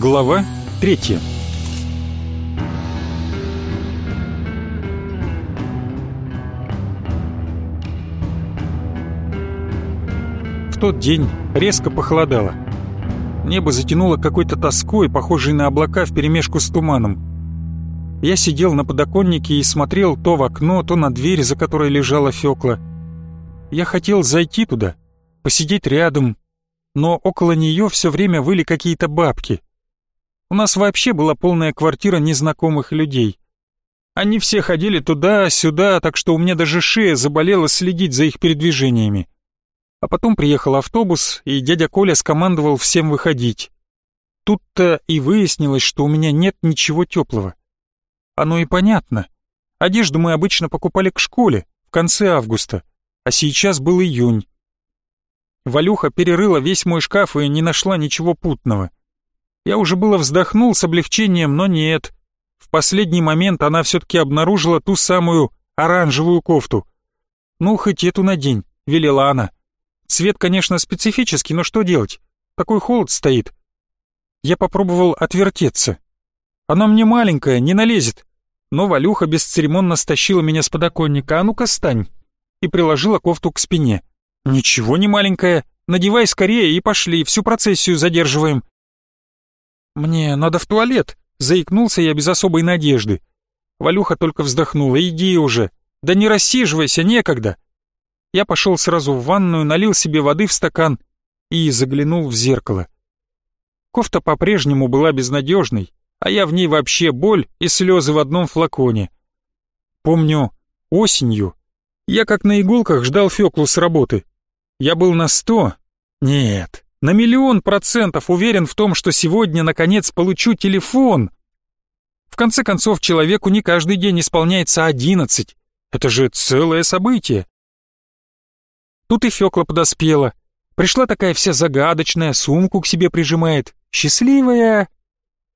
Глава третья В тот день резко похолодало. Небо затянуло какой-то тоской, похожей на облака вперемешку с туманом. Я сидел на подоконнике и смотрел то в окно, то на дверь, за которой лежала Фёкла. Я хотел зайти туда, посидеть рядом, но около нее все время выли какие-то бабки. У нас вообще была полная квартира незнакомых людей. Они все ходили туда-сюда, так что у меня даже шея заболела следить за их передвижениями. А потом приехал автобус, и дядя Коля скомандовал всем выходить. Тут-то и выяснилось, что у меня нет ничего теплого. Оно и понятно. Одежду мы обычно покупали к школе, в конце августа, а сейчас был июнь. Валюха перерыла весь мой шкаф и не нашла ничего путного. Я уже было вздохнул с облегчением, но нет. В последний момент она все-таки обнаружила ту самую оранжевую кофту. «Ну, хоть эту надень», — велела она. Цвет, конечно, специфический, но что делать? Такой холод стоит. Я попробовал отвертеться. Она мне маленькая, не налезет. Но Валюха бесцеремонно стащила меня с подоконника. «А ну-ка, стань!» И приложила кофту к спине. «Ничего не маленькая. Надевай скорее и пошли, всю процессию задерживаем». «Мне надо в туалет», — заикнулся я без особой надежды. Валюха только вздохнула. «Иди уже. Да не рассиживайся, некогда». Я пошел сразу в ванную, налил себе воды в стакан и заглянул в зеркало. Кофта по-прежнему была безнадежной, а я в ней вообще боль и слезы в одном флаконе. Помню, осенью я как на иголках ждал Феклу с работы. Я был на сто, нет, на миллион процентов уверен в том, что сегодня, наконец, получу телефон. В конце концов, человеку не каждый день исполняется одиннадцать. Это же целое событие. Тут и Фёкла подоспела. Пришла такая вся загадочная, сумку к себе прижимает. Счастливая.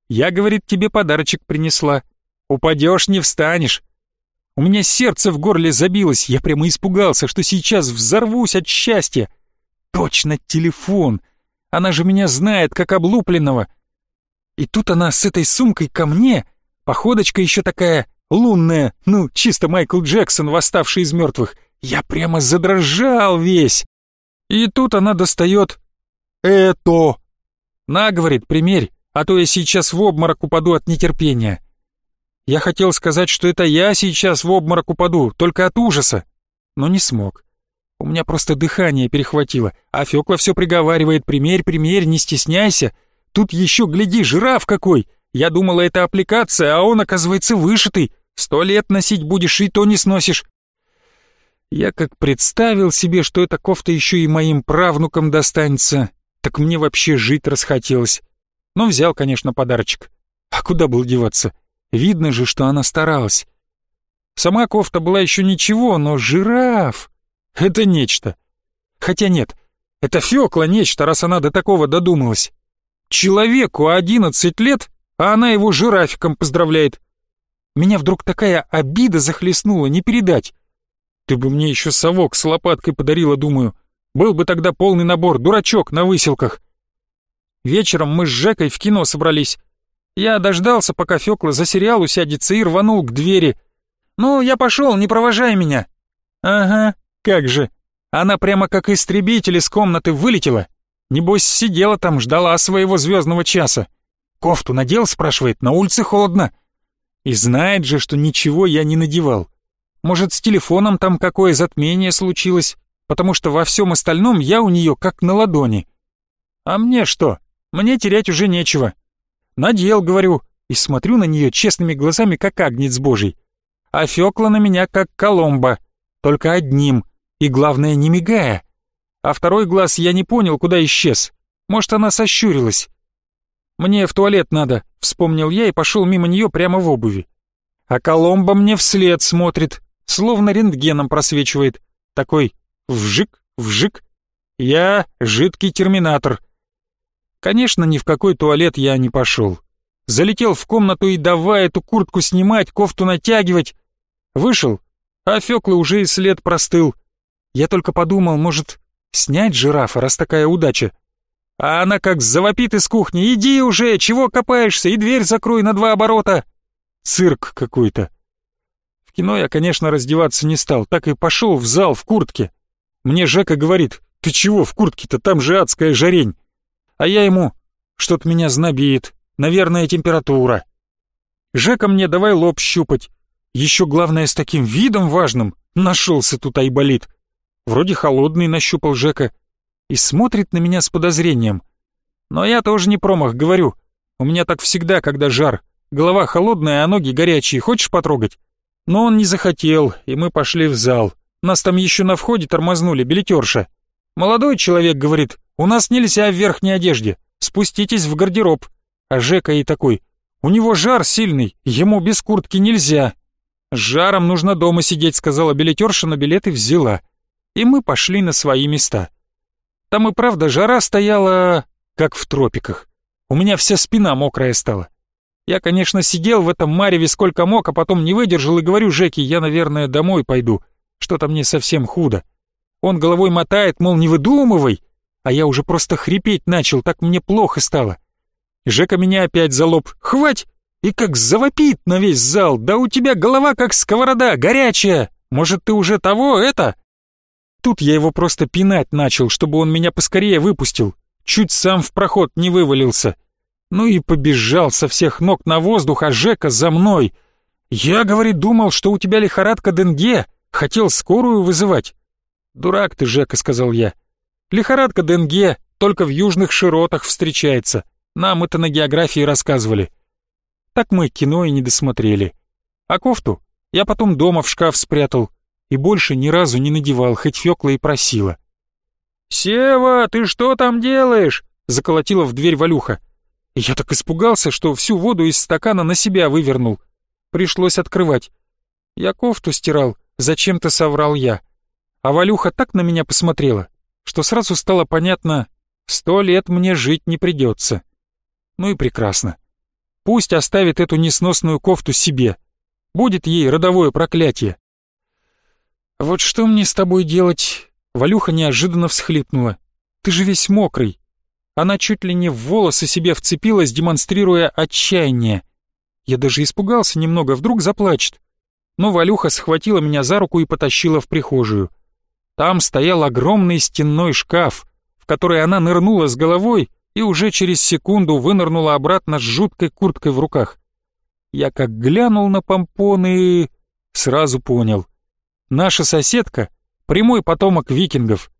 Я, говорит, тебе подарочек принесла. Упадешь, не встанешь. У меня сердце в горле забилось, я прямо испугался, что сейчас взорвусь от счастья. Точно телефон. Она же меня знает, как облупленного. И тут она с этой сумкой ко мне, походочка еще такая лунная, ну, чисто Майкл Джексон, восставший из мертвых. Я прямо задрожал весь. И тут она достает это. На, говорит, примерь, а то я сейчас в обморок упаду от нетерпения. Я хотел сказать, что это я сейчас в обморок упаду, только от ужаса, но не смог. У меня просто дыхание перехватило, а Фёкла все приговаривает, примерь, примерь, не стесняйся. Тут еще, гляди, жираф какой. Я думала, это аппликация, а он, оказывается, вышитый. Сто лет носить будешь, и то не сносишь. Я как представил себе, что эта кофта еще и моим правнукам достанется, так мне вообще жить расхотелось. Но взял, конечно, подарочек. А куда был деваться? Видно же, что она старалась. Сама кофта была еще ничего, но жираф — это нечто. Хотя нет, это Фёкла нечто, раз она до такого додумалась. Человеку одиннадцать лет, а она его жирафиком поздравляет. Меня вдруг такая обида захлестнула, не передать. Ты бы мне еще совок с лопаткой подарила, думаю. Был бы тогда полный набор, дурачок на выселках. Вечером мы с Жекой в кино собрались. Я дождался, пока Фёкла за сериал усядется и рванул к двери. «Ну, я пошел, не провожай меня». «Ага, как же. Она прямо как истребитель из комнаты вылетела. Небось, сидела там, ждала своего звездного часа. Кофту надел, спрашивает, на улице холодно. И знает же, что ничего я не надевал. Может, с телефоном там какое затмение случилось, потому что во всем остальном я у нее как на ладони. А мне что? Мне терять уже нечего. Надел, говорю, и смотрю на нее честными глазами, как агнец божий. А Фёкла на меня как Коломба, только одним, и главное, не мигая. А второй глаз я не понял, куда исчез. Может, она сощурилась. «Мне в туалет надо», — вспомнил я и пошел мимо нее прямо в обуви. А Коломба мне вслед смотрит, словно рентгеном просвечивает. Такой вжик, вжик. Я жидкий терминатор. Конечно, ни в какой туалет я не пошел. Залетел в комнату и давай эту куртку снимать, кофту натягивать. Вышел, а Фёклы уже и след простыл. Я только подумал, может, снять жирафа, раз такая удача. А она как завопит из кухни, иди уже, чего копаешься, и дверь закрой на два оборота. Цирк какой-то. В кино я, конечно, раздеваться не стал, так и пошел в зал в куртке. Мне Жека говорит, ты чего в куртке-то, там же адская жарень. А я ему, что-то меня знобит, наверное, температура. Жека мне давай лоб щупать. Еще главное с таким видом важным. Нашелся тут айболит. Вроде холодный нащупал Жека. И смотрит на меня с подозрением. Но я тоже не промах, говорю. У меня так всегда, когда жар. Голова холодная, а ноги горячие. Хочешь потрогать? Но он не захотел, и мы пошли в зал. Нас там еще на входе тормознули, билетерша. Молодой человек говорит, у нас нельзя в верхней одежде. Спуститесь в гардероб. А Жека и такой, у него жар сильный, ему без куртки нельзя. С жаром нужно дома сидеть, сказала билетерша, но билеты взяла. И мы пошли на свои места. Там и правда жара стояла, как в тропиках. У меня вся спина мокрая стала. Я, конечно, сидел в этом мареве сколько мог, а потом не выдержал и говорю Жеке, я, наверное, домой пойду. Что-то мне совсем худо. Он головой мотает, мол, не выдумывай. А я уже просто хрипеть начал, так мне плохо стало. Жека меня опять за лоб. «Хвать!» И как завопит на весь зал. «Да у тебя голова как сковорода, горячая! Может, ты уже того, это?» Тут я его просто пинать начал, чтобы он меня поскорее выпустил. Чуть сам в проход не вывалился. Ну и побежал со всех ног на воздух, а Жека за мной. «Я, говорит, думал, что у тебя лихорадка Денге. Хотел скорую вызывать». «Дурак ты, Жека», — сказал я. «Лихорадка Денге только в южных широтах встречается. Нам это на географии рассказывали. Так мы кино и не досмотрели. А кофту я потом дома в шкаф спрятал и больше ни разу не надевал, хоть Фёкла и просила. «Сева, ты что там делаешь?» — заколотила в дверь Валюха. Я так испугался, что всю воду из стакана на себя вывернул. Пришлось открывать. Я кофту стирал, зачем-то соврал я. А Валюха так на меня посмотрела, что сразу стало понятно, сто лет мне жить не придется. Ну и прекрасно. Пусть оставит эту несносную кофту себе. Будет ей родовое проклятие. «Вот что мне с тобой делать?» Валюха неожиданно всхлипнула. «Ты же весь мокрый». Она чуть ли не в волосы себе вцепилась, демонстрируя отчаяние. Я даже испугался немного, вдруг заплачет. Но Валюха схватила меня за руку и потащила в прихожую. Там стоял огромный стенной шкаф, в который она нырнула с головой и уже через секунду вынырнула обратно с жуткой курткой в руках. Я как глянул на помпоны, сразу понял. Наша соседка — прямой потомок викингов.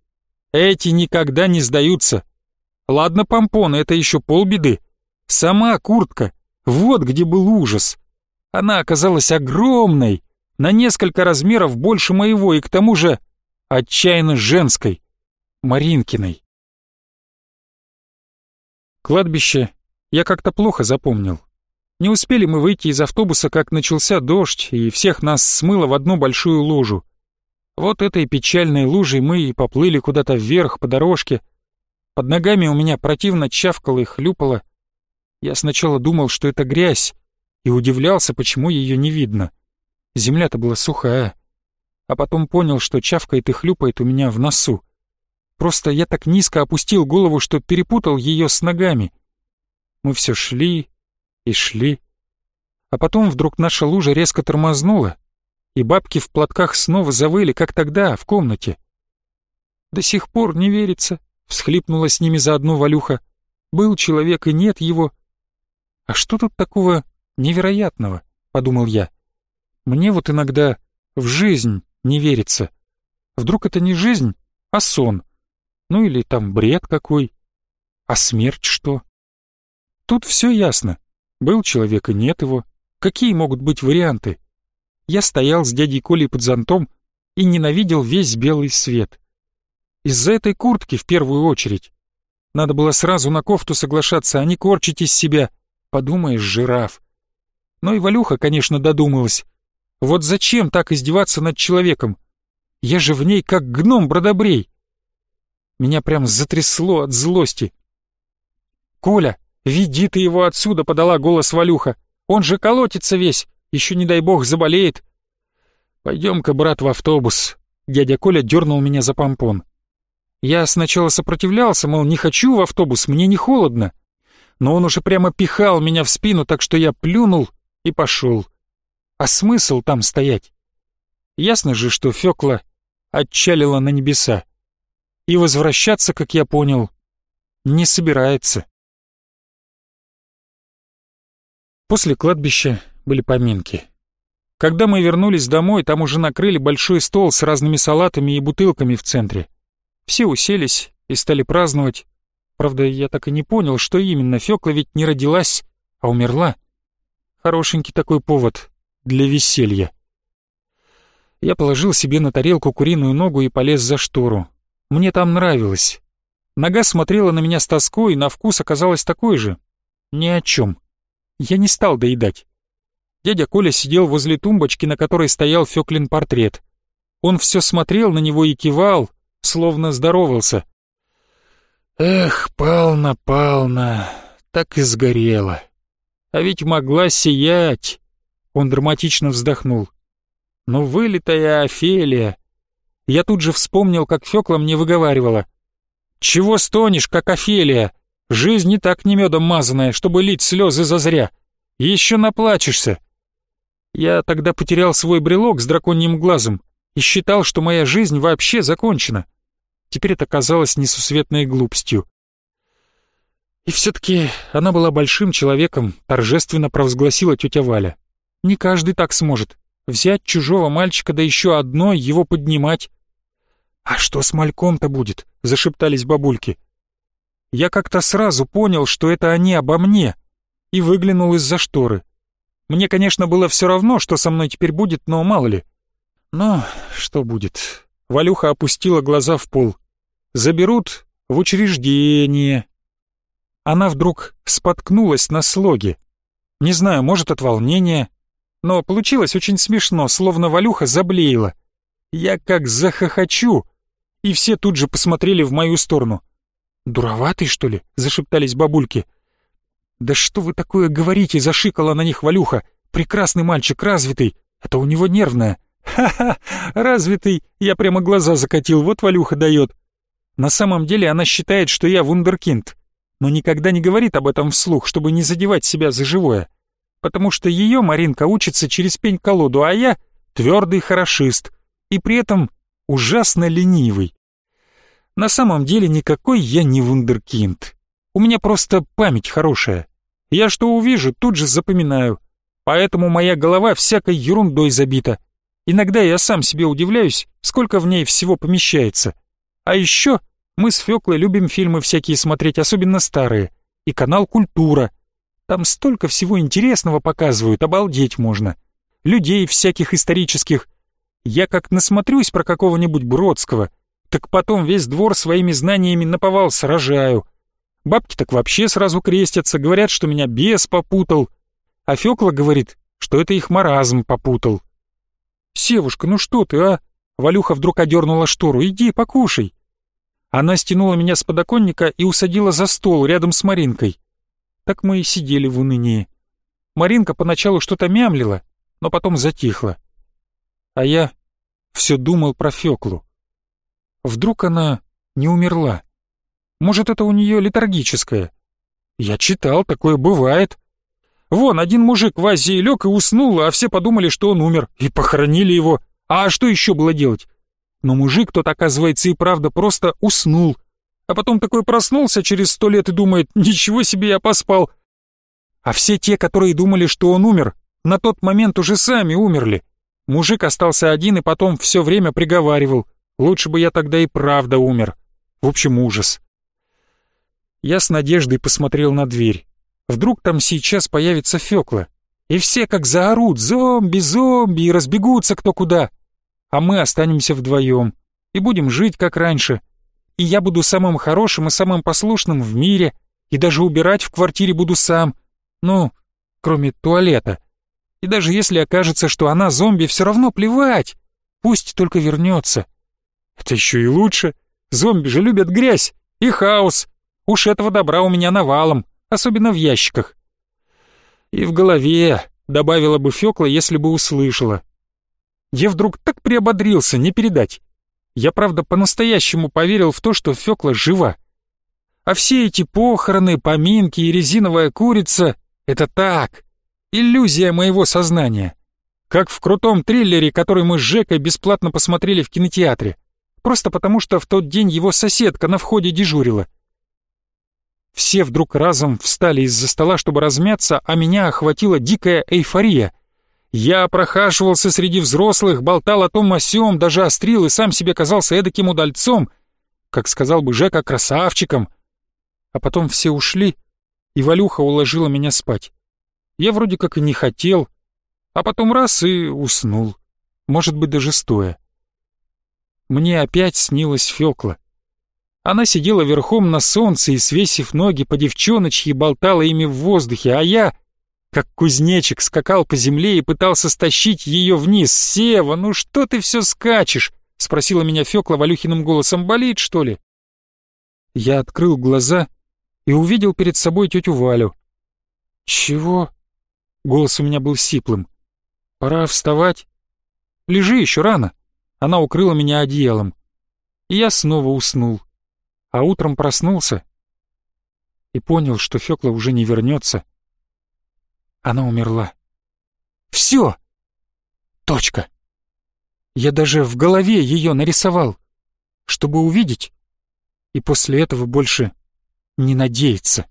Эти никогда не сдаются. Ладно, помпоны — это еще полбеды. Сама куртка — вот где был ужас. Она оказалась огромной, на несколько размеров больше моего и к тому же отчаянно женской, Маринкиной. Кладбище я как-то плохо запомнил. Не успели мы выйти из автобуса, как начался дождь, и всех нас смыло в одну большую лужу. Вот этой печальной лужей мы и поплыли куда-то вверх по дорожке. Под ногами у меня противно чавкало и хлюпало. Я сначала думал, что это грязь, и удивлялся, почему ее не видно. Земля-то была сухая. А потом понял, что чавкает и хлюпает у меня в носу. Просто я так низко опустил голову, что перепутал ее с ногами. Мы все шли и шли. А потом вдруг наша лужа резко тормознула, и бабки в платках снова завыли, как тогда, в комнате. «До сих пор не верится», — всхлипнула с ними заодно Валюха. «Был человек, и нет его». «А что тут такого невероятного?» — подумал я. «Мне вот иногда в жизнь не верится. Вдруг это не жизнь, а сон?» Ну или там бред какой. А смерть что? Тут все ясно. Был человек и нет его. Какие могут быть варианты? Я стоял с дядей Колей под зонтом и ненавидел весь белый свет. Из-за этой куртки в первую очередь. Надо было сразу на кофту соглашаться, а не корчить из себя. Подумаешь, жираф. Но и Валюха, конечно, додумалась. Вот зачем так издеваться над человеком? Я же в ней как гном бродобрей. Меня прям затрясло от злости. «Коля, веди ты его отсюда!» — подала голос Валюха. «Он же колотится весь, еще не дай бог заболеет!» «Пойдем-ка, брат, в автобус!» Дядя Коля дернул меня за помпон. Я сначала сопротивлялся, мол, не хочу в автобус, мне не холодно. Но он уже прямо пихал меня в спину, так что я плюнул и пошел. А смысл там стоять? Ясно же, что Фёкла отчалила на небеса. И возвращаться, как я понял, не собирается. После кладбища были поминки. Когда мы вернулись домой, там уже накрыли большой стол с разными салатами и бутылками в центре. Все уселись и стали праздновать. Правда, я так и не понял, что именно, Фёкла ведь не родилась, а умерла. Хорошенький такой повод для веселья. Я положил себе на тарелку куриную ногу и полез за штору. Мне там нравилось. Нога смотрела на меня с тоской, на вкус оказалась такой же. Ни о чем. Я не стал доедать. Дядя Коля сидел возле тумбочки, на которой стоял Фёклин портрет. Он все смотрел на него и кивал, словно здоровался. «Эх, Пална, Пална, так и сгорела. А ведь могла сиять!» Он драматично вздохнул. «Ну, вылитая Офелия!» Я тут же вспомнил, как Фёкла мне выговаривала. «Чего стонешь, как Офелия? Жизнь не так не медом мазаная, чтобы лить слезы зазря. Еще наплачешься!» Я тогда потерял свой брелок с драконьим глазом и считал, что моя жизнь вообще закончена. Теперь это казалось несусветной глупостью. И все-таки она была большим человеком, торжественно провозгласила тетя Валя. Не каждый так сможет. Взять чужого мальчика, да еще одной, его поднимать. «А что с мальком-то будет?» — зашептались бабульки. Я как-то сразу понял, что это они обо мне, и выглянул из-за шторы. Мне, конечно, было все равно, что со мной теперь будет, но мало ли. Но что будет? Валюха опустила глаза в пол. Заберут в учреждение. Она вдруг споткнулась на слоге. Не знаю, может, от волнения, но получилось очень смешно, словно Валюха заблеяла. Я как захохочу, и все тут же посмотрели в мою сторону. «Дуроватый, что ли?» — зашептались бабульки. «Да что вы такое говорите?» — зашикала на них Валюха. «Прекрасный мальчик, развитый. Это у него нервное». «Ха-ха, развитый!» Я прямо глаза закатил, вот Валюха дает. На самом деле она считает, что я вундеркинд, но никогда не говорит об этом вслух, чтобы не задевать себя за живое. Потому что ее Маринка учится через пень-колоду, а я твердый хорошист и при этом ужасно ленивый. На самом деле никакой я не вундеркинд. У меня просто память хорошая. Я что увижу, тут же запоминаю. Поэтому моя голова всякой ерундой забита. Иногда я сам себе удивляюсь, сколько в ней всего помещается. А еще мы с Фёклой любим фильмы всякие смотреть, особенно старые. И канал «Культура». Там столько всего интересного показывают, обалдеть можно. Людей всяких исторических. Я как насмотрюсь про какого-нибудь Бродского, так потом весь двор своими знаниями наповал сражаю. Бабки так вообще сразу крестятся, говорят, что меня бес попутал. А Фёкла говорит, что это их маразм попутал. «Севушка, ну что ты, а?» Валюха вдруг одернула штору. «Иди, покушай». Она стянула меня с подоконника и усадила за стол рядом с Маринкой. Так мы и сидели в унынии. Маринка поначалу что-то мямлила, но потом затихла. А я все думал про Фёклу. Вдруг она не умерла? Может, это у нее летаргическое? Я читал, такое бывает. Вон, один мужик в Азии лег и уснул, а все подумали, что он умер, и похоронили его. А что еще было делать? Но мужик тот, оказывается, и правда просто уснул. А потом такой проснулся через сто лет и думает, ничего себе я поспал. А все те, которые думали, что он умер, на тот момент уже сами умерли. Мужик остался один и потом все время приговаривал. Лучше бы я тогда и правда умер. В общем, ужас. Я с надеждой посмотрел на дверь. Вдруг там сейчас появится Фёкла. И все как заорут «Зомби, зомби!» и разбегутся кто куда. А мы останемся вдвоем и будем жить как раньше. И я буду самым хорошим и самым послушным в мире, и даже убирать в квартире буду сам. Ну, кроме туалета. И даже если окажется, что она зомби, все равно плевать. Пусть только вернется. Это еще и лучше. Зомби же любят грязь и хаос. Уж этого добра у меня навалом особенно в ящиках. И в голове, добавила бы Фёкла, если бы услышала. Я вдруг так приободрился, не передать. Я, правда, по-настоящему поверил в то, что Фёкла жива. А все эти похороны, поминки и резиновая курица — это так, иллюзия моего сознания. Как в крутом триллере, который мы с Жекой бесплатно посмотрели в кинотеатре. Просто потому, что в тот день его соседка на входе дежурила. Все вдруг разом встали из-за стола, чтобы размяться, а меня охватила дикая эйфория — я прохаживался среди взрослых, болтал о том о сём, даже острил и сам себе казался эдаким удальцом, как сказал бы Жека, красавчиком. А потом все ушли, и Валюха уложила меня спать. Я вроде как и не хотел, а потом раз и уснул, может быть, даже стоя. Мне опять снилась Фёкла. Она сидела верхом на солнце и, свесив ноги по девчоночьи, болтала ими в воздухе, а я как кузнечик скакал по земле и пытался стащить ее вниз. «Сева, ну что ты все скачешь?» — спросила меня Фёкла Валюхиным голосом. «Болит, что ли?» Я открыл глаза и увидел перед собой тетю Валю. «Чего?» — голос у меня был сиплым. «Пора вставать». «Лежи еще рано». Она укрыла меня одеялом. И я снова уснул. А утром проснулся и понял, что Фёкла уже не вернется она умерла. Все! Точка. Я даже в голове ее нарисовал, чтобы увидеть, и после этого больше не надеяться.